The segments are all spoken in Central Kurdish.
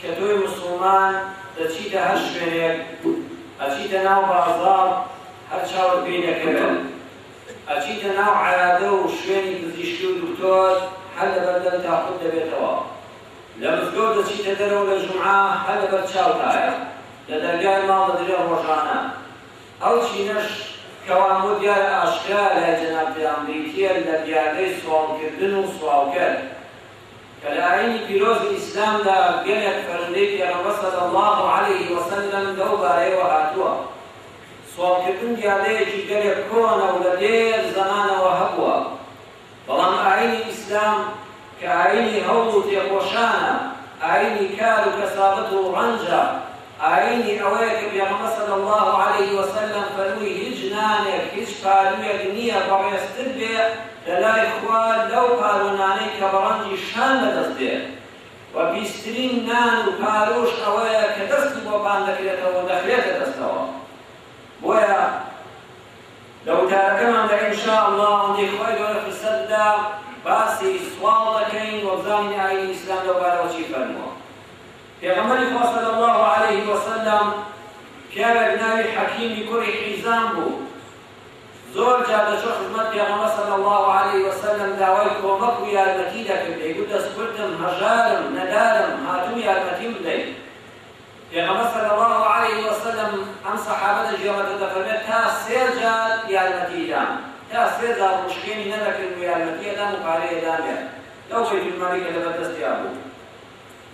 کە تۆی موسڵمان دەچیتە هەر شوێنێک، ئەچیتە ناو بازاڕ هەر چاوت پێی دەکەوێت، ئەچیتە ناو عەیادە و شوێنی پزیشکی و دکتۆر هەر لەبەر دەمتا قوت دەبێتەوە، لە مزگەوت دەچیتە دەرەوە لە جومعە هەر لەبەر چاوتایە، لە دەرگای ماڵ دەدرێ ڕۆژانە. ئەو چینەش کە وام بۆ دیارە ئاشکرایە لای جەنابتان بریتییە لە دیاردەی سواڵکردن و سواڵکەر، کە لە ئایینی پیرۆزی ئیسلامدا گەلەک فەرندەی پێغەمبەر صلی اللە علیە وسلم لەو بارەیەوە هاتووە، سواڵکردن دیاردەیەکی گەلێک کۆنە و لە دێر زەمانەوە هەبووە، بەڵام ئایینی ئیسلام کە ئایینی هەوڵ و تێکۆشانە، ئایینی کار و کەسابەت و ڕەنجە، ئایینی ئەوەیە کە پێغەمبەر صلی اللە علیە وسلم فەرمووی، هیچ نانێک، هیچ پاروویەک نییە بەڕێزتر بێ لە لای خوا لەو پاروو نانەی کە بە ڕەنجی شان لە دەست دێ، وە پیسترین نان و پارووش ئەوەیە کە دەستی بۆ پان دەکرێتەوە و دەخرێتە دەستەوە. بۆیە لە وتارەکەماندا ان شاء اللە ئەوەندەی خوای گەورە فرسەت دا باسی سواڵ دەکەین و بزانین ئایینی ئیسلام لەو بارەوە چی فەرمووە. پێغەمبەری خوا صلی اللە علیە وسلم پیاوێک ناوی حەکیمی کوڕی حیزام بوو زۆر جار دەچوە خزمەت پێغەمبەر صلی اللە علیە وسلم داوای کۆمەک و یارمەتی دەکرد دەیگوت دەستکردم هەژارم نەدارم هاتوم یارمەتیم بدەیت پێغەمبەر صلی اللە علیه وسلم ئەم سەحابە دەگێڕێتە دەفەرمێت تا سێ جار یارمەتی دام تا سێ جار ڕوشکێنی نەدەکرد و یارمەتیەدام و پارەیەدامێت لەو بەیتولمالی کە لەبەردەستیا بوو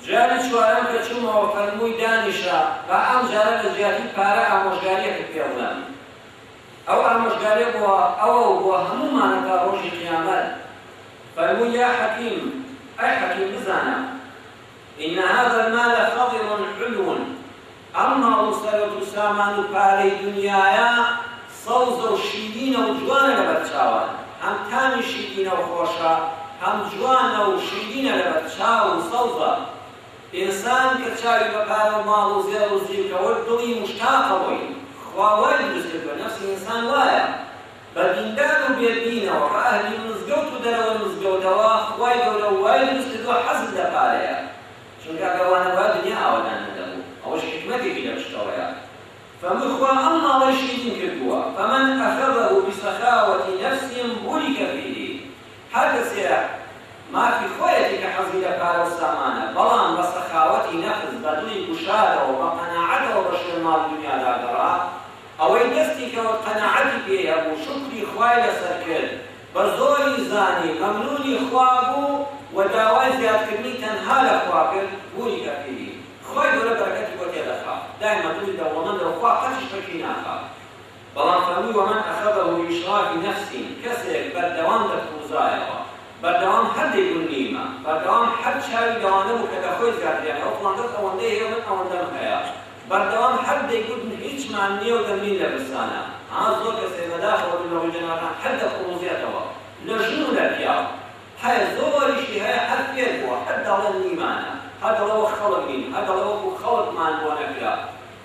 جاری چوارەم کە چوومەوە فەرمووی دانیشە با ئەم جارە لە جیاتی پارە ئامۆژگاریەکت پێ بڵێم ئەو ئامۆژگاریە بۆ ئەوە و بۆ هەموومانە تا ڕۆژی قیامەت فەرمووی یا حەکیم ئەی حەکیم بزانە ان هذا المال خضر حلو ئەم ماڵ و سەرۆت و سامان و پارەی دونیایە سەوزە و شیرینە و جوانە لەبەر چاوان، هەم تامی شیرینە و خۆشە، هەم جوانە و شیرینە لەبەر چاو و سەوزە. ئینسان کە چاوی بە پارە و ماڵ و زێڕ و زیو کەوت، دڵی موشتاقە بۆی. خوا وای دروست کردووە، نەفسی ئینسان وایە. بە دیندار و بێ دینەوە، بە ئەهلی مزگەوت و دەرەوەی مزگەوتەوە، خوای گەورە وای دروست کردووە حەزت لە پارەیە. چونکە ئەگەر وا نەبا دنیا ئاوەدان نەدەبوو ئەوەش حیکمەتێکی لەم شتە وەیە فەرمووی خوا ئەم ماڵەی شیرین کردووە فمن اخذه بسخاوة نفس بورک فیه هەرکەسێ مافی خۆیەتی کە حەزی لە پارە و سامانە بەڵام بە سەخاوەتی نەفس بە دڵی گوشارەوە بە قەناعەتەوە بە شوێن ماڵی دنیادا گەڕا ئەوەی دەستی کەوت قەناعەتی پێی هەبوو شوکری خوای لەسەر کرد بە زۆری زانی مەمنونی خوا بوو و داوای زیادکردنی تەنها لە خوا کرد بوونی کەفیلی خوای گەورە بەرەکەتی بۆ تێدەخا دایمە دڵی دەوڵەمەندە و خوا قەتیش خەرجی ناخا بەڵام فەرمووی ومن اخذه یشراک نفسی کەسێک بەردەوام دەکوزایەوە بەردەوام هەر دەیگوت نیمە بەردەوام هەر چاوی لەوانە بوو کە لە خۆی زیاتریان هەیە و فڵانکەس ئەوەندەی هەیە و من ئەوەندەم هەیە بەردەوام حەق دەیگوتن هیچمان نیە و دەمرین لە برسانە ها زۆر کەسێ بەداخەوە دلەڕوی جەنابتان حەر دەقوڵوزێتەوە لە ژن و لە پیاو هەیە زۆریشی هەیە هەر فێر بووە هەر دەڵێ نیمانە هەر دەڵێ وەک خەڵک نین هەر دەڵێ وەکو خەڵکمان بۆ نەکرا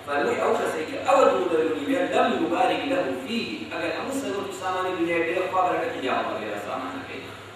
فەرمووی ئەو کەسەی کە ئەوە دوو دەروونی بێت لەم یوباریک لەهو فیه ئەگەر هەموو سەروەت و سامانی دونیای بدەی خوا بەرەکەتی لێ هەڵدەگرێ لە سامانەکەی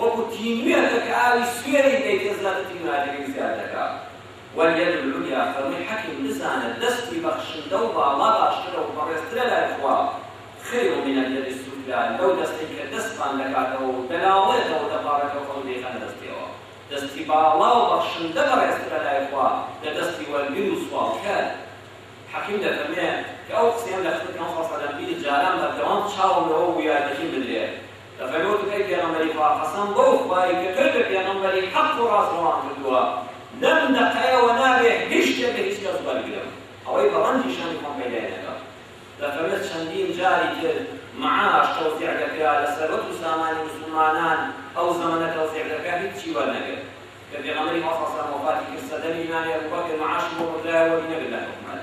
وەکو تینوێتە کە ئاوی سوێری بێ کەس ناچێت تینوایەکەی زیاد دەکات، والیەد العلیا فەرمووی حەکیم بزانە دەستی بەخشندە و باڵا باشترە و بەڕێزترە لای خوا خیر من الید السفلی لەو دەستەی کە دەست پان دەکاتەوە و دەناڵێتەوە و دەپاڕێتەوە خەڵک دەیخەنە دەستیەوە دەستی باڵا و بەخشندە بەڕێزترە لای خوا لە دەستی وەرگر و سواڵکەر حەکیم دەفەرمێ کە ئەو قسەیەم لە خزمەتی ئەم خەڵکە دەم بیست جاران بەردەوام چاوم لەوە بوویە دەچم بدرێ لە خوێنەوە دکەی پێغەمبەری خوا قەسەم بەو خوایی کە تۆی بە پێغەمبەری حەق و ڕاست ڕەوا کردووە لەم دەقەیەوە نابێ هیچ شتێک لە هیچ کەس وەرگرم ئەوەی بە ڕەنجی شانی خۆم پەیدای نەکەم لە خوێنە چەندین جاری تر معاش تەوزیع دەکرا لە سەروەت و سامانی موسڵمانان ئەو زەمەنە تەوزیع دەکرا هیچی وەرنەگرت کە پێغەمبەری خوا قەسەم وەفاتی کرد سەدەمی ئیمامی ئەبوبەکر معاشی بۆ بڕدرایەوە وەری نەگرت لە حکومەت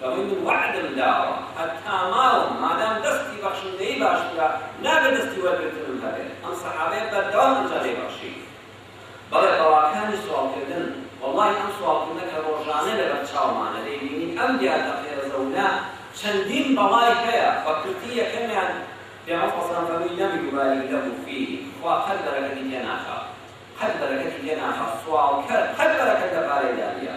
کە من وەعدم داوە هەتا ماوم مادام دەستی بەخشندەیی باشترە نابێ دەستی وەرگرتنم هەبێت ئەم سەحابەیە بەردەوام ئەمجا دەیبەخشی بەڵێ بەڵاکانی سواڵکردن وەڵاهی ئەم سواڵکردنە کە ڕۆژانە لەبەر چاومانە دەیبینین ئەم دیاردە قێرەزە و نا چەندین بەڵای هەیە بەکورتی یەکەمیان پێغەمبەر صلی اللە علیه و سلم فەرمووی لم یبارک له فیه خوا قەت بەرەکەتی تێناخا قەت بەرەکەتی تێناخا سواڵکەر قەت بەرەکەت لە پارەیدا نییە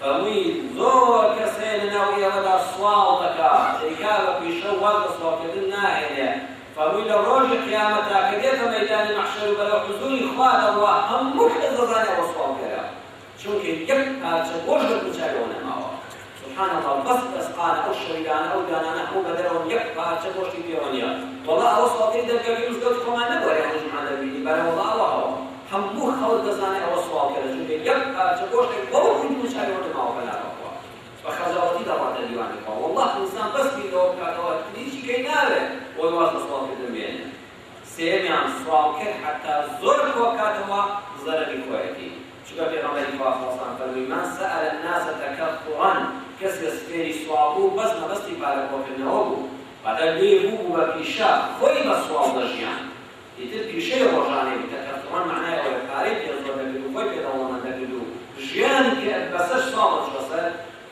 فەرمووی، زۆر کەس هەیە لە ناو ئێوەدا سواڵ دەکات، دەیکات بە پیشە و واز لە سواڵکردن ناهێنێ. فەرمووی، لە ڕۆژی قیامەتا کە دێتە مەیدانی مەحشەر و بەرەو حزووری خوا دەڕوا، هەموو کەس دەزانێ ئەوە سواڵکەرە، چونکە یەک پارچە گۆشت لە دوو چاویەوە نەماوە. سبحان اللە، بەس ئەسقانە، ئەو شەویلانە، ئەو دانانە هەموو بە دەرەوەن، یەک پارچە گۆشتی پێوە نییە. وەڵا ئەوە سواڵکەری دەرکەوتووی مزگەوتی خۆمان نەبوو، ئەرێ هەموو جمعە دەبینی، بەلە وەڵا ئەوە هەوە. هەموو خەڵک دەزانێ ئەوە سواڵکەرە چونکە یەک پارچە گۆشتێک بەوە کورتی و چاوی ڕوونی ماوە بەلا بەخوا بە خەجاڵەتی دەڕوات لە دیوانی خوا وەڵڵا خلیسان بەس بیر لەوە بکات ئەوە هیچی کەی ناوێ بۆی واز لە سواڵ کردن بێنێ سێیەمیان سواڵکەر حەتا زۆر خۆ بکاتەوە زەرەری خۆیەتی چونکە پێغەمبەری خوا سەڵسان فەرمووی من سەئەلە الناس تەکەثرا کەس کە سپێری سواڵ بوو بەس مەبەستی پارە کۆکردنەوە بوو بەدەر لێ بوو بوو بە پیشە خۆی بە سواڵ دەژیان ئیتر پیشەی ڕۆژانەی بتەکە کڕن مەعنای ئەوەیە پارەی پێ زۆر دەگرت و خۆی پێ دەوڵەمەند دەکرد و ژیانی پێ ئەکرد بە شەش ساڵ دەچووە سەر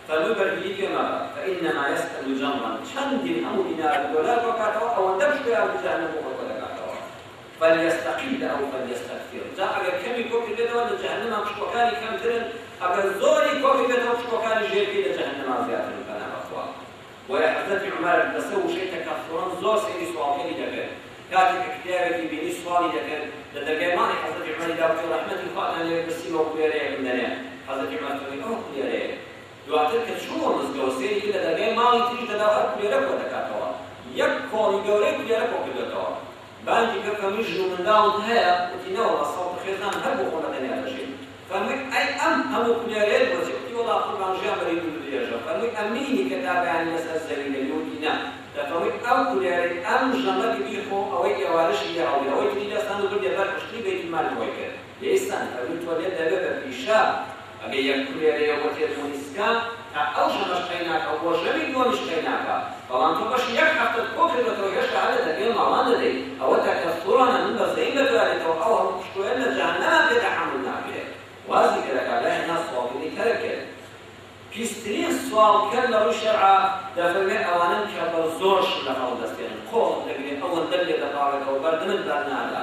فەرمووی بەرگری پێ مەبە فانما یسال جمرا چەند دیرهەم و دینار و دۆلار کۆکاتەوە ئەوەندە پشووی ئاگری جەهەنەم بۆ خۆی کۆدەکاتەوە فلیستقل او فلیستکثر جا ئەگەر کەمی کۆکردبێتەوە لە جەهەنەما پشکۆکانی کەمترن ئەگەر زۆری کۆکردبێتەوە پشکۆکانی ژێرپێی لە جەهەنەما زیاترن پەنا بەخوا. بۆیە حەزرەتی عومەر لەسەر وشەی تەکەسورن زۆر سەیری سواڵکەری دەکرد، کاتێک کە کتێبێکی بینی سواڵی دەکرد، لە دەرگای ماڵی حەزرەتی عومەری داووتی ڕەحمەتی خوا تان لەوێ پرسیمەوە کوێرەیەکم دەنێ؟ حەزرەتی عومەر فەرمووی ئەوە کوێرەیە. دواتر کە چوو بۆ مزگەوت سەیری کرد لە دەرگای ماڵی تریش دەدا و هەر کوێرە کۆ دەکاتەوە، یەک کۆڵی گەورەی کوێرە کۆ کردۆتەوە. باجی کە کەمووی ژن و منداڵت هەیە؟ گوتی نەوەڵا ساڵ بەخێر نان هەر بۆ خۆم بە تەنیا دەژیم فەرمووی ئەی ئەم هەموو کولێرەیەت بۆ چیە؟ گوتی وەڵا قوربان ژیان بەری دوور و درێژە فەرمووی ئەمینی کە تاکانی لەسەر زەوی دەبی وتی نا دەفەرمووی ئەو کولێرەی ئەم ژەمەکە بیخۆ ئەوەی ئێوارەشی لێ هەڵگرە ئەوەی تری لەستاند و بردیە بەر پشتری بەیتولمالی خۆی کرد دەیستان کەدو تۆلێت دەبێ بە پیشە ئەگەر یەک کولێرەیە بۆ تێرمۆنی سکە تا ئەو ژەمەش قەیناکە بۆ ژەمی دووەمیش قەیناکە بەڵام تۆ بەشی یەک هەفتەت کۆ کردۆتەوە هێشتا هەر لە دەرگای ماڵان دەدەی ئەوە تەکەستوڕانە من بە زەین بەدوا دێتەوە ئەو هەموو پشکۆیەم لە جەهەنەما پێ تەحەمول ناکرێ وازی کەرە کابرا هێنا سواڵکردنی کەرە کرد پیسترین سواڵ کەر لە ڕووی شەرعا دەفەرمێ ئەوانەن کە بە زۆر شلە هەڵدەستێنن قۆڵم دەگرێ ئەوەندەم لێ دەپاڕێتەوە بەردمت بەرنادا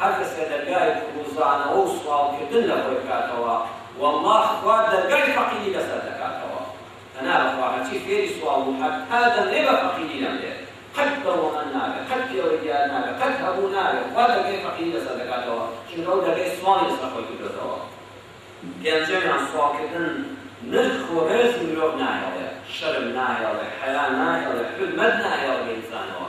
هەر کەس کە دەرگای قوبوزدانەوە و سواڵ کردن لە خۆی بکاتەوە واللە خوا دەرگای فەقیری لەسەر دەکاتەوە پەنا بەخوا هەرچی فێری سواڵ بوو هەتا دەمرێ بە فەقیری دەمرێت قەت دەوڵەمەند نابێت قەت کێوەی دیار نابێت قەت هەبوو نابێت خوا دەرگای فەقیری لەسەر دەکاتەوە چونکە ئەو دەرگای سواڵی لەسەر خۆی کردۆتەوە پێنجەمیان سواڵ کردن نرخ و ڕێزی مرۆڤ ناهێڵێ شەرم ناهێڵێ حەیا ناهێڵێ حورمەت ناهێڵێ بە ئینسانەوە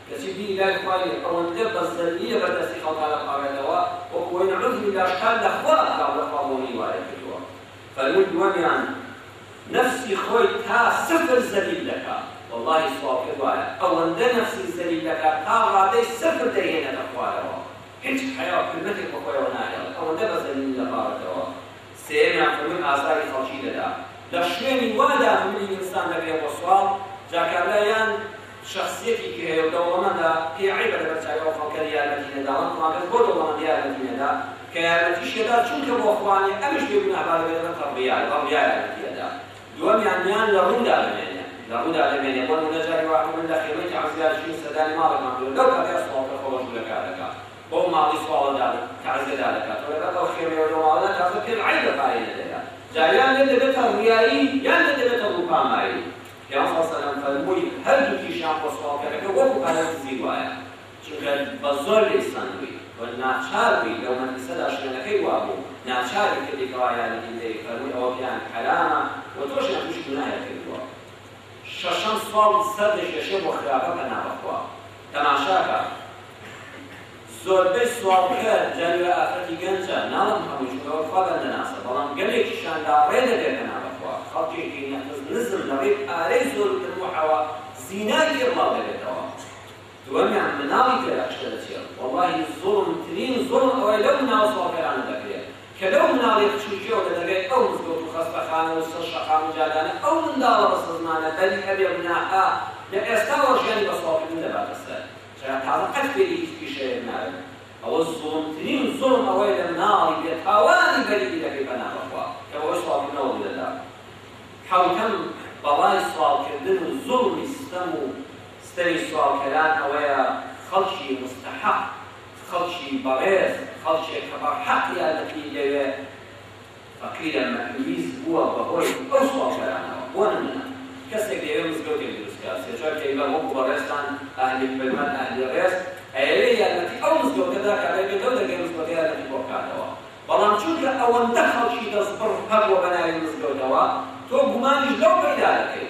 کەچی دینی لای خوا نیە ئەوەندە بەزلە نیە بەردەستی خەڵکا دەپەڕێتەوە وەکو وەی نەعوزبیلا شکان لەخوا ئەکا و لەخوا بۆنی وایە کردوە فەرمووی دووەمیان نەفسی خۆی تا سفر زەلیل دەکا وەڵاهی سواڵکەر وایە ئەوەندە نەفسی زەلیل دەکا تا ڕادەی سفر دەیهێنێتە خوارەوە هیچ حەیا و حورمەتێک بەخۆیەوە ناهێڵێ ئەوەندە بەزلە نینی لەخوا بردەوە سێیەمیان خۆی ئازاری خەڵکی دەدا لە شوێنی وادا ملی نوستان دەبێ بۆ سواڵ، جا کابرا یان شەخسیەتی کە هەیە و دەوڵەمەندە پێی عەیبە لەبەر چاوی ئەو خەڵکەی یارمەتی نەدا وان فڵانکەس بۆ دەوڵەمەندە یارمەتی نەدا کە یارمەتیشی ئەدا چونکە بۆ خوانێ ئەمیش بێ گوناهبا دەبێ لەبەر تەڕبیایە بەڵم یا یارمەتی ئەدا دووەمیان میان لە ڕوودا دەمێنێ لە ڕوودا دەمێنێ بۆ نمونە جاری وا هەبوو من لە خێمەی تەعزیە ئەژیم و سەردانی ماڵێکمان کردو لەو کاتەیا سواڵکەر خۆ بە ژوورەکا دەکا بەو ماڵەی خواوەندان تەعزێدا دەکات و لەگەڵ ئەو خێمەیەوە لەو ماڵەدا تازە پێم عەیبە پارەی نەدەدات جا یان نەدەبێتە ڕیایی یان نەدەبێتە ڕووپامایی پیان سەڵ سەلام فەرمووی هەردووکیشیان خۆسواڵکەرەکە وەکو پارەی سزی وایە چونکە بە زۆر لێی سەندووی و ناچار بووی لەو مەجلیسەدا شوێنەکەی وابوو ناچاری کردی کەوا یارمەتی بدەی فەرمووی ئەوە پیان حەرامە و تۆشیان تووشی گوناهێک کردووە شەشەم سواڵ سەر دەکێشێ بۆ خراپە پەنا بەخوا. تەماشاکە زۆربەی سواڵکەر جاوی ئافرەتی گەنجە ناڵم هەمووی چونکە وەک خوا بەندەناسە بەڵام گەلێکیشان لاڕێ دەبێت لە نابەخوا خەڵکێکی نەقز نزم لەڕێی پارەی زۆر و تەموحەوە زیناکی ڕڵاو دەبێتەوە دووەمیان مناڵی تێدا شتە دەچێت وەڵاهی زوڵمترین زوڵم ئەوەی لەو مناڵە سواڵکەرانە دەکرێت کە لەو مناڵی بچوکیەوە کە دەگای ئەو مزگەوت و خەستەخانە و سەر شەقام و جادانە ئەو منداڵە بەسەزمانە بەری ئەبێ گوناحە لە ئێستاوە ژیانی بەسواڵکردن دەباتە سەر جا تازە قەت فێری هیچ پیشەیەک نابن ئەوە زوڵمترین زوڵم ئەوەیە لە مناڵی بێ تاوانی بەریی دەکەی پەنا بەخوا کە بەهۆی سواڵکردنەوە ڕوودەدا حەوتەم بەڵای سواڵکردن و زوڵمی ستەم و ستەمی سواڵکەران ئەوەیە خەڵکی مستەحەق خەڵکی بەڕێز، خەڵکێک کە بە حەق یارمەتیی دەوێ، فەقیرە مەحمیز بووە بە هۆی ئەو سواڵکەرانەوە. بۆ نموونە کەسێک دەیەوێ مزگەوتێک دروست کا، سێ چوار کەیڤەر وەکوو بەڕێزتان ئەهلی حورمەت، ئەهلی ڕێز، ئەیەوێ یارمەتیی ئەو مزگەوتە دا کا، ئەبێ لەو دەرگای مزگەوتە یارمەتی بۆ بکاتەوە. بەڵام چونکە ئەوەندە خەڵکی دەستبڕ هەبووە بە ناوی مزگەوتەوە، تۆ گومانیش لەو پەیدا دەکەی.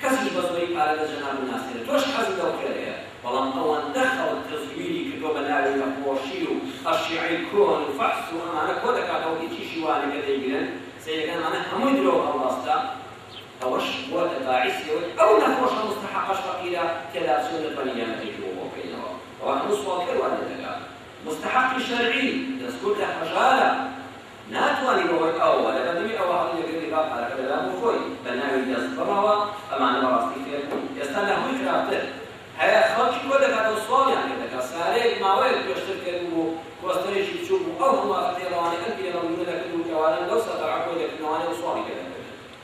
کەسیش بەس بڕی پارە لە جەنابو ناسینە تۆش حەزت لەو خێرەیە بەڵام ئەوەندە خەڵک تەزویری کردوە بە ناوی نەخۆشی و ئەشیعەی کۆن و فەحس و ئەمانە کۆ دەکاتەوە هیچیشی وانە کە دەیگرن سەیرەکە ئەمانە هەمووی درۆو هەڵبەستە ئەوەش بوەتە باعیسی ئەوەی ئەو نەخۆشە مستەحەقەش فەقیرە تێدا چون نەتوانی گیانەکەیشی بۆ بۆکەینەوە ئەوە هەموو سواڵکەر وا لێدەکات مستەحەقی شەرعی دەستکورتە هەژارە ناتوانی بەهۆی ئەوەوە لە بەردەمی ئەوە هەڵی دەگرێ با پارەکە دەدا بۆ خۆی بە ناوی دەست بڕەوە ئەمانە بەڕاستی فێر بوون ئێستا لە هەمووی خراپتر هەیە خەڵکی کۆ دەکاتەوە سواڵیان لێ دەکا سارەیەک ماوەیەک پێشتر فێر ببوو پۆستەرێکی بچووک بوو ئەو هەموو ئەخەتێ ڕەوانەی ئەم پیرە ڕەویونە دەکرد و ئێواران لەو سەفەرە کۆی دەکردنەوانێ و سواڵی پێ دەکردن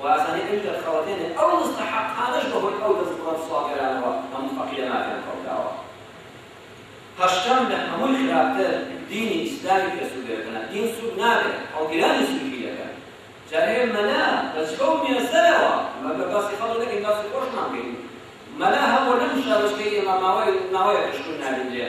وازانێ کەش دەرخەڵەتێنێ ئەو موستەحەقانەش بە هۆی ئەو دەست بڕە توساڵگەرانەوە هەموو فەقیرە ناکەن خەوتاوە هەشتەم لە هەمووی خراپتر دینی ئیسلامی پێ سوود دەبێت تەنها دین سوود نابێت هەڵگرانی سووفی دەکەن جا ئێمە مەلا بە جگە و مێزەرەوە مەگەر باسی خەڵک نەکەین باسی خۆشمان بکەین مەلا هەبووە لەم شارۆچکەی ئێمە ماوەیەکە شوون نابینرێ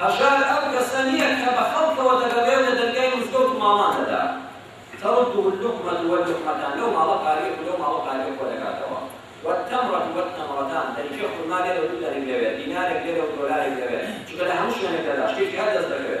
هەژار ئەو کەسە نییە کە بە خەڵکەوە دەگەڕێ و لە دەرگای مزگەوت و ماڵان دەدا، ترده اللقمە واللقمەتان، لەو ماڵە پارەیەک و لەو ماڵە پارەیەک کۆ دەکاتەوە، والتمرە والتمرتان، دەریچێ خورما لێرە و دوو دەریم لەوێ، دینارێک لێرە و دۆلارێک لەوێ، چونکە لە هەموو شوێنێک دەدا، شتێکی هەر دەست دەکەوێ.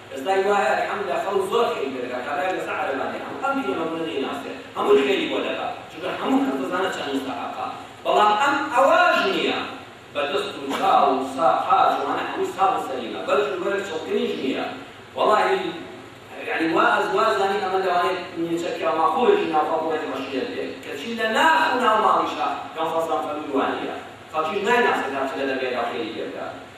ئێستا وایە الحمدللە خەڵک زۆر خێری پێ دەکات کابرایەک لەسەر عەرەبانێ هەموو ئەم ڤیدیۆ نەبوونە دەیناسێ هەمووی خێری بۆ دەکات چونکە هەموو کەس دەزانێ چەند موستەحەقە بەڵام ئەم ئەواش نییە بە دەست و چاو و سا قاچ و ئەوانە هەمووی ساغ و سەلیمە بەس جلوبەرگ چڵکنیش نییە وەڵاهی یانی وا ئەز وا زانی ئەمە لەوانەیە نیمچە پیاوماقوڵێکی ناوخۆ بڵێت ڕەشیەت بێت کەچی لە ناخ و ناو ماڵیشا گەڵفەسەم فەرمووی وا نییە خەڵکیش نایناسێ تا چ لە دەرگایدا خێری پێ بکات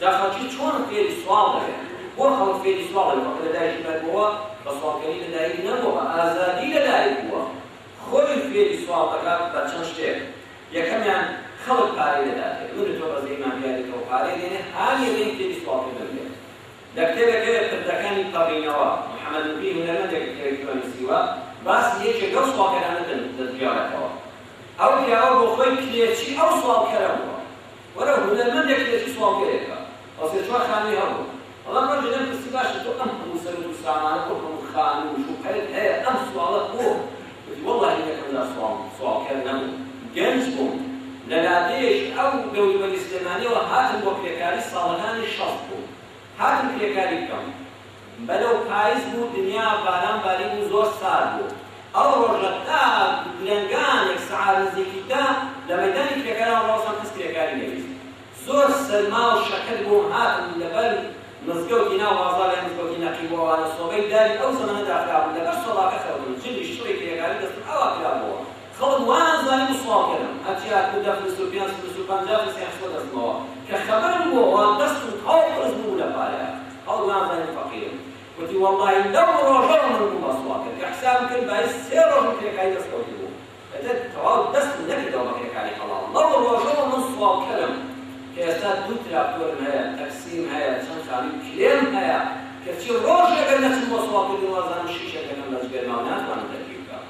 جا خەڵکی چۆن فێری سواڵ دەکەن؟ بۆ خەڵک فێری سواڵ دەبێت؟ خۆ کە لەدایکی نەبووە بە سواڵکەری لەدایک نەبووە بە ئازادی لەدایک بووە خۆی فێری سواڵ دەکات بە چەند شتێک یەکەمیان خەڵک پارەی دەداتێ من و تۆ بەزەی ماندیاریتەوە پارەی دێنێ هانی ئەدەین فێری سواڵکردن بێت لە کتێبێک هەیە پردەکانی پەڕینەوە محەمەد نوری هونەرمەندێک کتێبێک پێوە نووسیوە باسی یەکێک لەو سواڵکەرانە دەدوێڵێتەوە ئەو پیاوە بۆ خۆی کرێچی ئەو سواڵکەرە بووە وەرە هونەرمەندێک کتێبی سواڵکەرێک بکە ئەو سێ چوار خانەی هەبوو بەڵام ڕەنجە لێم پرسی باشە تۆ ئەم هەموو سەرۆک و سامانە ئەو هەموو خانو و ژووقەیەت هەیە ئەم سواڵەت بۆ وتی وەڵاهی یەکەم جار سواڵ سواڵکەر نەبووم گەنج بووم لە لادێیەکی ئەو دەوروبەری سلێمانیەوە هاتم بۆ کرێکاری ساڵەکانی شەست بوو هاتم کرێکاری بکەم بەلەو پایز بوو دنیا باران باری بوو زۆر سارد بوو ئەو رۆژە تا درەنگانێک سەعات نزیکی دە لە مەیدانی کرێکاران رۆستم کەس کرێکاری نەویست زۆر سەرما و شەکەت بووم هاتم لە بەر مزگەوتی ناو بازار یان مزگەوتی نەقیب و ئەوانە سۆبەی داری ئەو زەمەنە داخرابوو لە بەر سۆباکە خەوتم جلی شڕی کرێکاری دەستم ئاوا کرابووە خەڵک وایان زانی و سواڵ کەرم هەرچی هات کردە پرس و پێنج پرس و پەنجا پرسیان خستە دەستمەوە کە خەبەرم بووە وا دەست و پاو قورس بوو بوو لە پارەیا خەڵک وایان زانی من فەقیرم وتی وەڵاهی لەو ڕۆژەوە من بوومە سواڵ کەر کە حسابم کرد بایی سێ ڕۆژم کرێکاری دەست کەوت بوو ئێتر تەواو دەستم نەکردەوە بە کرێکاری حەڵاڵ لەو ڕۆژەوە من سواڵ کەرم کە ئێستا دوو تراکتۆرم هەیە تەکسیم هەیە چەند خانووی کرێم هەیە کەچی ڕۆژێک گەر نەچم بۆ سواڵ کردن وازانم شیشەک دەکەم لە جگەرماو ناتوانم تەرکیب بکەم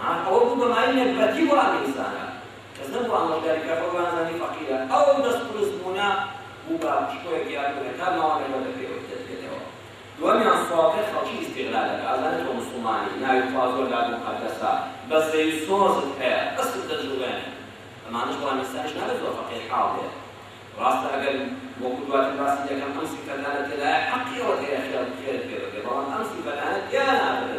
ئان ئەوە بوو بەمای نەگبەتی وا لێی زانرا کەس نەبوو ئامۆژگاری بکا بەو بانزانی فەقیرە ئەو دەست قورس بوونە بوو بە پشقوێک دیار بوو هەتا ماوە نەگبەت لە پێ ئەوت دەدرێتەوە دووەمیان سواڵکەر خەڵکی ئیستیغلال دەکا ئەزانێ تۆ موسڵمانی ناوی خوا زۆر لات موقەدەسە بەس زەیو سۆزت هەیە ئەسپت دەجوڵێنێ ئەمانەش بەڵام ئێستایش نابێت زۆر فەقێ حاڵ بێت ڕاستە ئەگەر وەکو دواتر باسی دەکەم ئەم سیفەتانە تێدایە حەقی ئەوەت هەیە خێر خێرت پێ بکرێ بەڵام ئەم سیفەتانە تیا نابێت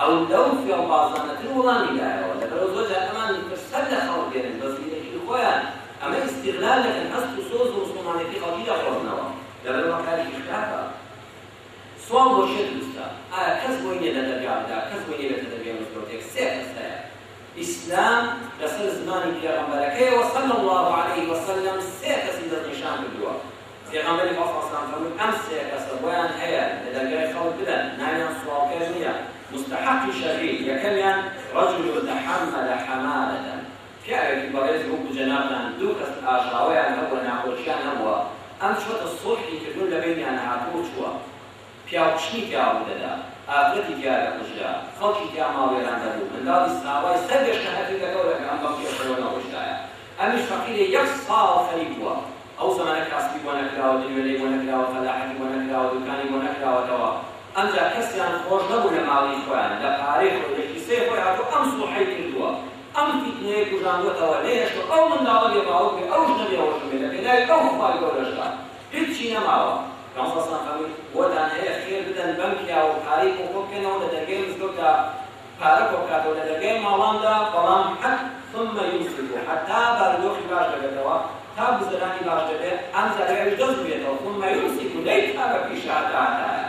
ئەو لەو فێڵبازانە تر وڵامی دایەوە، لەبەرئەوە زۆر جار ئەمان نیکەش سەر لە خەڵک دێنن بە زلیلەکیی خۆیان، ئەمە ئیستیغلال دەکەن، هەست و سۆز و موسڵمانێتیی خەڵکی دەقۆزنەوە، لەبەرئەوە کارێکی خراپە. سواڵ بۆ شێت دروستە، ئایا کەس بۆی نییە لە دەرگا بدا، کەس بۆی نییە بێتە دەرگای مزگەوتێک، سێ کەس هەیە، ئیسلام لەسەر زمانی پێغەمبەرەکەیەوە صلی اللە علیه و سلم سێ کەسی دەستنیشان کردووە، پێغەمبەری خوا سڵاو سەلام فەرمووی، ئەم سێ کەسە بۆیان هەیە لە دەرگای خەڵک بدەن، ناویان سواڵکەر نییە، موستەحەقیشە بی، یەکەمیان، رجل تحمل حمالە، پیاوێکی بەڕێز وەکو جەنابتان، دوو کەس ئاژاوەیان هەبووە ناکۆکیان هەبووە، ئەم چووەتە سوڵحی کردوون لەبەینیانا هاتووە و چووە. پیاو کوشتنی پیاوەکە دەدا، ئافرەتی تیا دەکوژرا، خەڵکی تیا ماڵوێران دەبوو، منداڵیس ئاوای سەر گەشتە هەتیوکە گەورەکە ئەم بەم کێشە لەو نەڕۆیشتایە. ئەمیش فەقیرێ یەک ساڵ خەریب بووە. ئەو زەمەنە کاسپی بۆ نەکراوە، دنوێنەی بۆ نەکراوە، فەلاحەتی بۆ نەکراوە، دوکانی بۆ نەکراوەتەوە. ئەمجا کەسیان خۆش نەبوو لە ماڵی خۆیان، لە پارەی خۆی، لە کیسەی خۆی هاتووە ئەم سوڵحەی کردووە. ئەم فیتنەیە کوژاندووەتەوە، نەهێشتووە ئەو منداڵە بێ باوک بێ، ئەو ژنە بێ هۆش بێ لە پێناوی ئەو خوای گەورەشدا. هیچی نەماوە کاونسڵ سان فەرمووی بۆ دان هەیە خێر بدەن بەم پیاوەو پارەی بۆ کۆ بکەنەوە لە دەرگای مزگەوتدا پارە کۆ بکاتەوە لە دەرگای ماڵاندا بەڵام حەک ثم یوسیب حەتا بارودۆخی باش دەبێتەوە تا گوزەرانی باش دەبێت ئەم جارەیاویش دەست بگرێتەوە ثم یوسیب نەیکا بە پیشە هەتا هەتایە.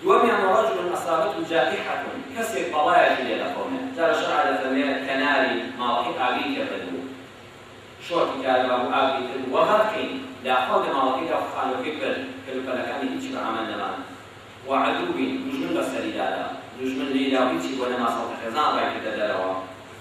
دووەمیان وەڕەجل ئەصابته جائحە کەسێک بەڵایەکی لێ دەقەومێ جا لە شەرعا دەفەرمێ کەناری ماڵەکەی ئاگری تێ بەرد بوو شۆرتی کارەبا بوو ئاگری کرد وەغەرقی داخواندە ماڵەکەی دا خوخانوەکەی کرد کەلوپەلەکانی هیچی بە عەمەل نەماند وعدووین دوژمن بەسەری دادا دوژمن لێی دا و هیچی بۆ نەما سەوتە خێزان ڕایکردە دەرەوە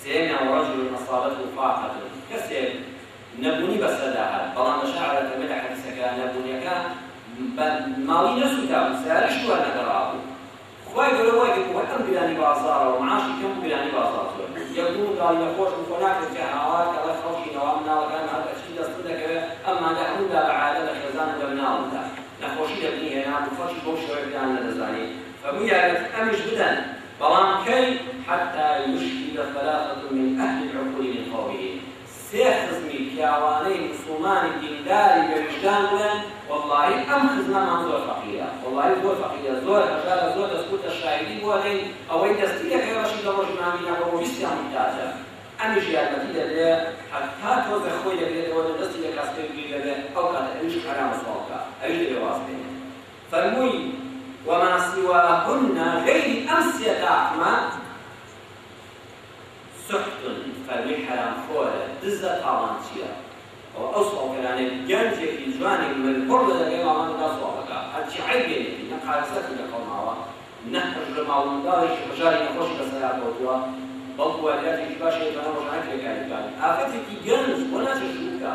سێیەمیان ورجل اصابته فاقە، کەسێک نەبوونی بەسەردا هات، بەڵام لە شەرعدا دەفەرمێت لە حەدیسەکە نەبوونیەکە بە ماڵی نەسووتابوو، سەیارەشی وەرنەگەڕابوو، خوای گەورە وای کردبوو هەر ئەم گرانی بازاڕە و معاشی کەم بوو گرانی بازاڕ زۆر بوو، یەک دوو منداڵی نەخۆش بوو، خۆ ناکرێت بچێ هاوار کە ڵێ خەڵکینەوە، مناڵەکانم هەر ئەچن دەست من دەکەوێت، ئەم مانگە هەموو لا بە عادە لە خێزان و لە مناڵمدا نەخۆشی لە بنی هێنابوو، خەڵکیش بەو شێوەیە پێیان نەدەزانی، فەرمووی یارمەتی ئەمیش بدەن. بەڵام کەی حتی یشکیل ثلاثة من اهل العقول من قومه سێ خزمی پیاوانەی موسڵمانی دینداری بە ویژدان بڵێن وەڵڵاهی ئەم خزمەمان زۆر فەقیرە وەڵڵاهی زۆر فەقیرە زۆر هەژارە زۆر دەست کورتە شاهیدی بۆ دەین ئەوەی دەستی دەکەوێ ڕەشی لە ڕۆژی مانگی نە بڕۆ بیست یا موحتاجە ئەمیش یارمەتی دەدرێ حتا تۆزێ خۆی دەگرێتەوە دەستی لە کاسپێک دووری دەبێ ئەو کاتە ئەویش حەرامە سواڵکە ئەویش دەبێ واز بێنێ. فەرمووی، وما سواهن غەیری ئەم سێ تاقمە سحت، فەرمووی حەرامخۆرە، دزە، تاڵانچییە. ئەوە ئەو سواڵکەرانەی گەنجێکی جوانێک مل هۆڕ لە دەرگای ماڵاندا سواڵ دەکا، هەرچی عەیب لێیەتی، نە قارەساتی لەگەڵ ماوە، نە هەژرە ماڵ و منداڵێکی هەژاری نەخۆشی بەسەریا کەوتووە، بەڵکو وادیاتێکی باشی هەیە تەنها ڕۆژانە کرێکاری بکات. ئافرەتێکی گەنج بۆ ناچێ شوو بکا؟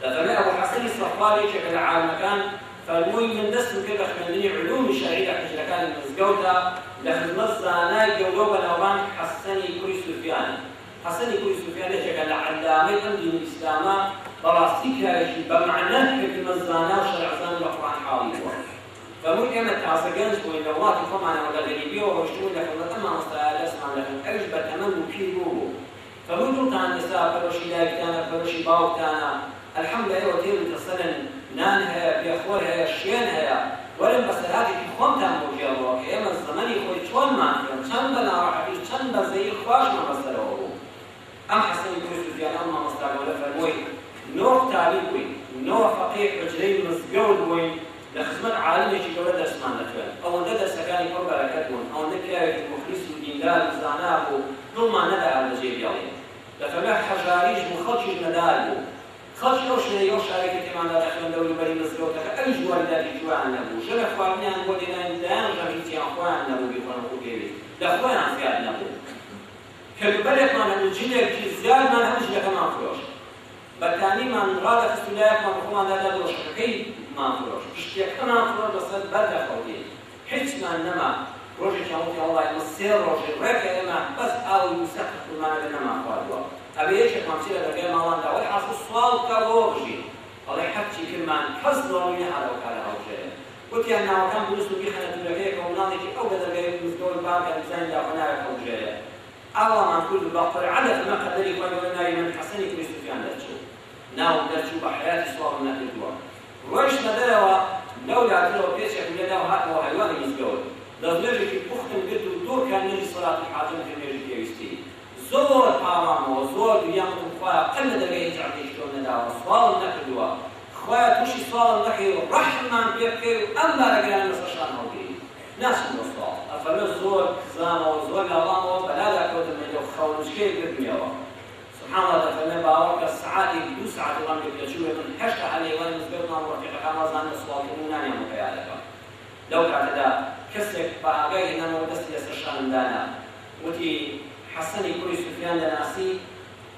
لەبەرە ئەبو حەسەنی سەفار یەکێکە لە عالمەکان فەرمووی، من دەستم کرد بە خوێندنی علوم شەرعی لە حوجرەکانی مزگەوتدا لە خزمەت زانای گەورە و بەناوبانگ حەسەنی کوڕی سوفیان. حەسەنی کوڕی سوفیان یەکێکە لە عەلامەی ئەم دین و ئیسلامە، بەڕاستی پیاوێکی بە مەعنا حیکمەت زانا و شەرعزان بە قورئان حاڵی بووە. فەرمووی، ئێمە تازە گەنج بووین لە وڵاتی خۆمانەوە لە غەریبییەوە ڕۆیشتبووین لە خزمەت ئەم مامۆستایە دەرسمان دەخوێند، ئەویش بە تەمەن بوو، پیر بووبوو. هەموو دڵتان لەسا پەرۆشی دایکتانە پەرۆشی باوکتانە الحمد ئێوە تێر و تەسەلن نان هەیە پێ خۆر هەیە شوێن هەیە وەرن بەسەرهاتێکی خۆمتان بۆ گێڕەوە کە ئێمە زەمەنی خۆی چۆن مان کرد چەند بە ناڕەحەتیش چەند بەزەیی خواشمان بەسەرەوە بوو ئەم حەسەنی کوڕی سوفیان ئەم مامۆستا گەورە فەرمووی نۆ قوتابی بووین نۆ فەقێی حوجرەی مزگەوت بووین لە خزمەت عالمێکی گەورە دەستمان دەخوێند، ئەوەندە دەرسەکانی پڕ بەرەکەت بوون، ئەوەندە پیاوێکی موخلیس و دیندار و زانا بوو، دڵمان نەدا هەر بەجێی بێڵین. دەفەرمێ هەژاریش بوو، خەڵکیش نەدار بوو. خەڵکی ئەو شوێنەی ئەو شارەی کە تێماندا دەخوێند دەوروبەری مزگەوتەکە، ئەویش بواری داگیرکەری وایان نەبوو، ژەمێک خواردنیان بۆ دێناین، دەیان ژەم هیچیان خۆیان نەبوو بیخۆن وەکوو پێویست، لە خۆیان زیاد نەبوو. کەلوپەلێکمان هەبوو، جلێکی زیادمان هەبوو، جلەکەمان فرۆشت. بەرکانیمان ڕادەخست و لایەکمان بە خۆمان دادا دۆشەکەکەی مانفرۆش، پشتیەکە مانفرۆش بەسەر بەرد دەخەوتین، هیچمان نەما، ڕۆژێکیان وتی وەڵا ئێمە سێ ڕۆژی ڕێکە ئێمە بەس ئاو و یوسەخ و خورمانەکە نەمانخواردووە، ئەبێ یەکێکمان بچێ لە دەرگای ماڵان داوای حاسڵ سواڵ بکا و بەوە بژین، ئەڵێ هەرچی کردمان کەس دڵنی نەهات ئەو کارە هەڵبژێرێ، وتیان ناوەکان بنووسن و بیخەنە تورەکەیەکەوە و مناڵێکی ئەو لە دەرگای مزگەوت بانکە دووزاین داخۆ ناوێک هەڵبژێرێ، ئاوامان کرد و بە قورعە لە پمە قەدەری خۆی بۆ ناوی من حەسەنی کوڕی سوفیان دەرچوو. ناوم دەرچوو بە حەیاتی سواڵم نەکردووە. ڕۆیشتمە دەرەوە، لەو لاترەوە پێچێکم لێ دا و هاتمەوە هەیوانی مزگەوت. دەستنوێژێکی پوختم گرت و دوو کەن نوێژی سەلاتی حاجەم کرد نوێژی پێویستی. زۆر پاڕامەوە، زۆر گریام وتم خوایە قەت لە دەرگای هیچ عەقدێکی تۆم نەداوە، سواڵم نەکردووە. خوایە تووشی سواڵم نەکەی و ڕەحممان پێ بکەی و ئەم بارەگایەم لەسەر شان هەڵگری. ناچم بۆ سڵاو ئەفەرمێ زۆر زامەوە زۆر لاوامەوە بەلادا کەوتم بەیدەو خەونچکەیەک گرتمیەوە سبحان اللە دەفەرمێ باوەڕکە سەعاتێک دوو سەعات وەڵام گرت کە چووبێ من هەشت سەعات لە ئێوارێ مزگەوت مام و ڕەفیقەکان وازانم لە سڵاو کردن و نانیان بۆ تەیار دەکەم لەو کاتەدا کەسێک بە ئاگای هێنامەوە دەستی لەسەر شانم دانا وتی حەسەنی کوڕی سوفیان دەناسی؟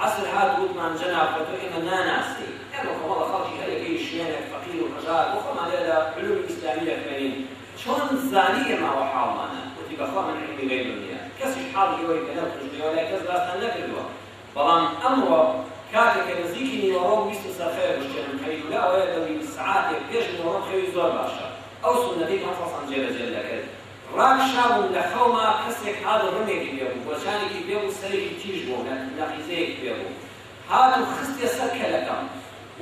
عەسر هات وتمان جەناب کە تۆ ئێمە ناناسێی ئێمە کۆمەڵە خەڵکی هەر یەکەی شوێنێک فەقیر و هەژار بۆ خۆمان لێرە لە علومی ئیسلامی دەخوێنین چۆن زانی ئێمە ئەوە حاڵمانە وتی بەخوا من علمی غەیبم نیە کەسیش حاڵی ئێوەی پێ نەپرژنیەوە لای کەس باستان نەکردووە بەڵام ئەمڕۆ کاتێک کە نزیکی نیوەڕۆ بوو ویستم سەرخەوێک بشکێنم قەیلولە ئەوەیە دەوری بیست سەعاتێک پێش نیوەڕۆ خەوی زۆر باشە ئەو سوننەتەی کە ئەم فەسڵەم جێبەجێل دەکرد ڕاکشابووم لە خەوما کەسێک هات و ڕمێکی لێ بوو گۆچانێکی پێ بوو سەرێکی تیژ بوو نە نەقیزەیەکی پێ بوو هات و خستیە سەر کەلەکەم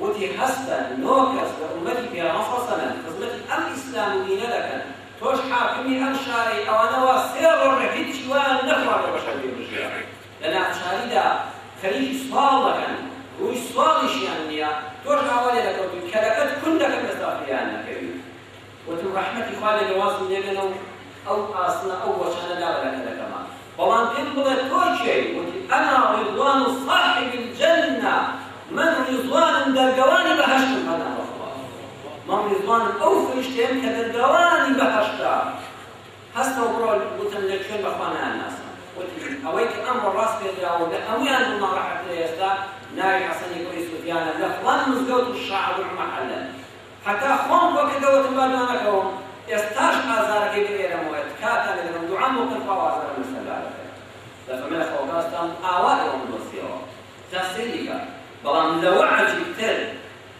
وتی هەستە نۆ کەس لە ئومەتی پێغەمبەر صلی اللە علیە و سلم خزمەتی ئەم ئیسلام و دینە دەکەن تۆش حاکمی ئەم شارەی ئەوانە وا سێ ڕۆژە هیچی وایان نەخواردە بە شەرمی مژگە لە ناچاریدا خەریکی سواڵ دەکەن ڕووی سواڵیشیان نیە تۆش ئاوا لێ دەکەوتوی کەلەکەت کون دەکەن ئێستا فریایان نەکەوی وتم ڕەحمەتی خوا لێ بێ وازم لێ بێنە و ئەو ئاسنە ئەو گۆچانە دابە لە کەلەکەما، بەڵام پێم بڵێ تۆ کێی؟ وتی انا رضوان صاحب الجنە، من ڕیزوانم دەرگەوانی بەهەشتم پەنا بە خوا، من ڕیزوانم ئەو فریشتەیەم کە دەرگەوانی بەهەشتە، هەستەوە بڕۆ، وتم لە کوێن بەخوا نایانناسم، وتی ئەوەی کە ئەمڕۆ ڕاست پێت دراوە و لە هەموویان دڵ ناڕەحەتترە ئێستا ناوی حەسەنی کوڕی سوفیانە لە فڵان مزگەوت و شەعبە محەلەن. هەتا خۆم کۆکە گەوەتم با دوانەکەوم ئێستاش ئازارەکەی بە ئێرەمەوەیە تکاتان لێ دەکەم دوعام بۆ بکەن خوا وازەکەم لە سەر لالەکەی لە خەمێ خۆکاستان ئاوا ئێوەم دۆزیەوە جا سەیریکە بەڵام لەوە عەجیب تر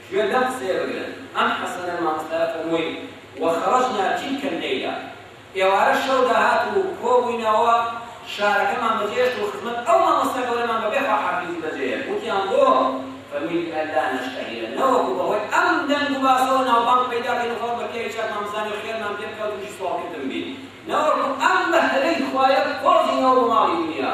گوێ لەم قسەیە بگرن ئەم حەسەنە مامۆستایە فەرمووی وخرجنا تلک اللیلە ئێوارە شەو داهات و کۆ بووینەوە شارەکەمان بەجێهێشت و خزمەت ئەو مامۆستا گەورەمان بە بێ خواحافیزی بەجێهێشت، وتیان بۆ؟ فەرمووی لئەلا نەشتهیرە، نەوەکو بەهۆی ئەم دەنگ و باسەوە ناوبانگ پەیدا بین و خەڵک بە پیاوی چاکمان بزانێ و خێرمان پێ بکا و تووشی سواڵکردن بین، نەوەکو ئەم بەهرەی خوایە بکۆڵینەوە بۆ ماڵی دونیا،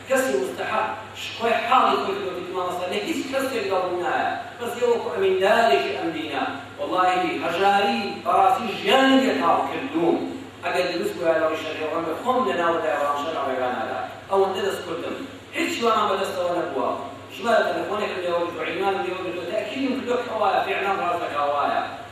کەسی موستەحەق شکۆی حاڵی خۆی دەدۆتیت مامۆستا لە هیچ کەسێک دڵم نایە بەس یە وەکو ئەمیندارێکی ئەم دینە وەڵاهی هەژاری بەڕاستی ژیانی بێتاڵ کردووم ئەگەر دروست بوایە لە ڕیشە ڕێ ڕەنگە خۆم لەناوەدایە بەڵام شەرع ڕێگا نادات ئەوەندە دەست کوردم هیچی وامە بەدەستەوە نەبووە ژمارە تەلەفۆنێکم لێوەرگرتووە عیلمانم لێوەرگرتووە تەئکیدم کردووە کە وایە فیعلەن ڕاست دەکا وایە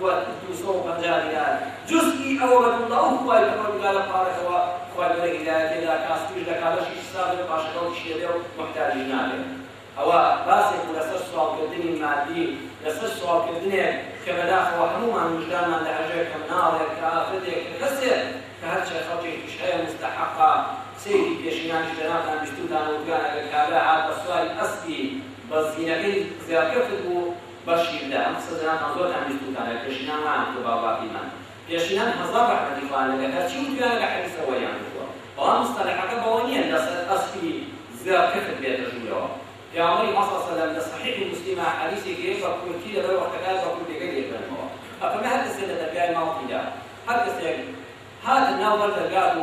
وات کرد دوو سەد و پەنجا دینار جزئی ئەوە بە دوو لاو خوای پەروەردگار لە پارەکەوە خوای گەورە هیدایەت لێ دا کاس توش دەکا بەشی حساب بێ و پاشەکەوتیش نەبێ و موحتاجیش نابێ ئەوە باسێک بوو لەسەر سواڵ کردنی مادی لەسەر سواڵ کردنێک کە بەداخەوە هەموومان وجدانمان لە ئەژێ کە مناڵێک کە ئافرەتێک کە کەسێک کە هەرچێ خەڵکێکیش هەیە موستەحەقە سەیری پێشینانی جەنابتان بیستوتانە وتیان ئەگەر کابرا هات بە سواری ئەسپی بەزینەکەی زیادکەفتت بوو بەشیم لە ئەم سەدان هەڵگۆر ئامێزووتانە کە ژنان مانن کە باوباپیر مان پێ ژنان هەزار ڕەحمەتی خوایان لەگەر هەرچی وتویانە لە حەدیس ئەوەیان وتووە بەڵام مستەلەحەکە بەوە نیە لەسەر ئەسپی زێڕ کفر بێتە ژوورەوە پێامبەری خوا صلی سلم لە صحیح مسلمە حەدیسێک هەیە بە کورتی لەبەر وەختەکەش بە کورتێکە لێدوێنمەوە ئەفەرمێ هەر کەسێ لە دەرگای ماڵتیدا هەر کەسێک هاتە ناو بەر دەرگات و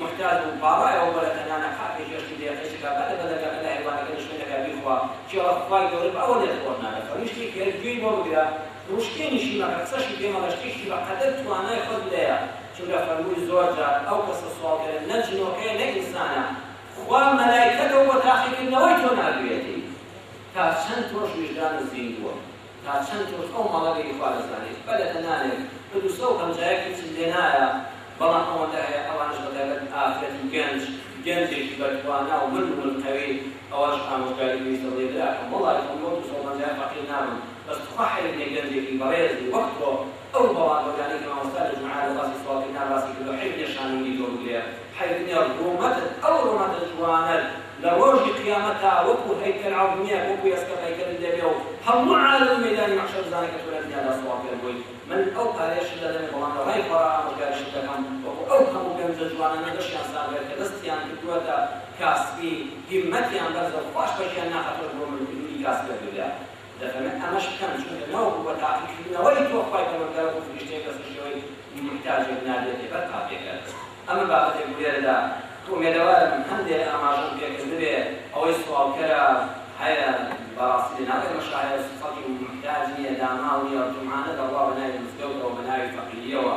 محتاج بوو پاڕایەوە بۆ لە تەنانە خاکێ جۆشی دێ قەیسە کە بە لە بە لەگە قەدە حەیوانەکە لە شوێنەکە بیخوا کێڵە خوای گەورە بە ئەوە لێت خۆش نابێ فەرمووی شتێ کێ گوێی بۆ بگرە ڕوشکێنیشی مەکە قسەشی پێ مەڵە شتێکی بە قەدەر توانای خۆت بدەیە چونکە فەرمووی زۆر جار ئەو کەسە سواڵکەرە نە جنۆکەیە نە ئینسانە خوا مەلایکەکە و بۆ تاقیکردنەوەی تۆ ناگرێتی تا چەند تۆش ویژدانت زیندووە تا چەند جۆش ئەو مەڵە بێی خوا دەزانێ بەلە دە نانێت کە دوسە و غەمجایە هیچت لێ نایە بەڵام ئەوەندە هەیە ئەوانەش بە تایبەت ئافرەتی گەنج گەنجێکی بە توانا و مل و مل قەوێ ئەوەش ئامۆژگاری پێویست دەڵێ براکەم وەڵای خۆم بەو دوسە و غەمجایە فەقیر نابم بەس تخوا حەیف نیە گەنجێکی بەڕێز و وەک تۆ ئەو بەڵا گەورانەی کە مامۆستا لە جومعە لە باسی سواڵ کردنان باسی کردوە حەیف نیە شانۆی میدۆ بگرێ هەیکەل ڕۆمەتن، ئەو ڕۆمەتە جوانەت لە ڕۆژی قیامەتا وەکو هەیکەل عەزمیەک وەکو یەسکەم هەیکەلت لێبێ و هەموو عالەم و مەیدانی مەحشەر بزانێ کە تۆ لە دنیادا سڵاو پێم بووی من ئەو پارەیە شت دەدەمێ بەڵام لە ڕای خوا ئامۆژگاریشت دەکەم وەکو ئەو هەموو گەنجە جوانانە بەشیان ساغبێت کە دەستیان کردووەتە کاسپی هیمەتیان بەرزە و خواش بەشیان ناخاتە ژووری کاسپی دنیا. دەفەرمێت ئەمەش کەمە، چونکە نەوەکو بە تاقیکردنەوەی تۆ خوای پەروەردگار وەکو فریشتەیەک بە سروشتەوەی موحتاجێک نابێتێ بەر تاقیەکەر. ئەمە بابەتێک بوو لێرەدا کە ئومێدەوارم هەندێ ئاماژەم پێ کردبێ، ئەوەی سواڵکەرە هەیە بە ڕاستی لێ ناگەن بە شاعیر، خەڵکی موحتاج نیە، داماو نیە، جومعانە دەڕوا بە ناوی مزگەوتەوە، بە ناوی فەقیریەوە،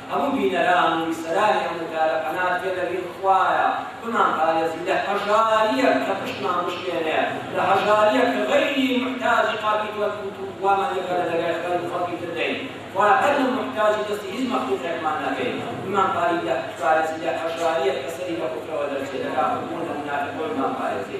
هەموو بینەران و بیسەرانی ئەم وتارە پەنات بێ لە بیر خوایە بمان پارێزی لە هەژاریەک کە پشتمان بشکێنێ لە هەژاریەک کە غەیری موحتاجی قاپی تۆ تفو تفو وامان لێ بکە لە دەرگای خدای بۆ خەڵکی تر دەین خوایە قەت لە موحتاجی دەستی هیچ مەخلوقێکمان نەکەی بمان پاری لە پارێزی لە هەژاریەک کە سەری لە کوفرەوە دەرچێ لە کافر بوون لە مونافقبوون بمان پارێزی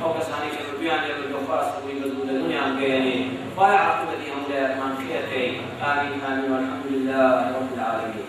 ئەو کەسانەی کە کردویان لێ بردنە خوار سوڕی بەزو و دەروونیان بگەیەنێ خوایە عاقیبەتی هەموو لایەکمان خێر کەی آمین آمین والحمدللە رب العالمین.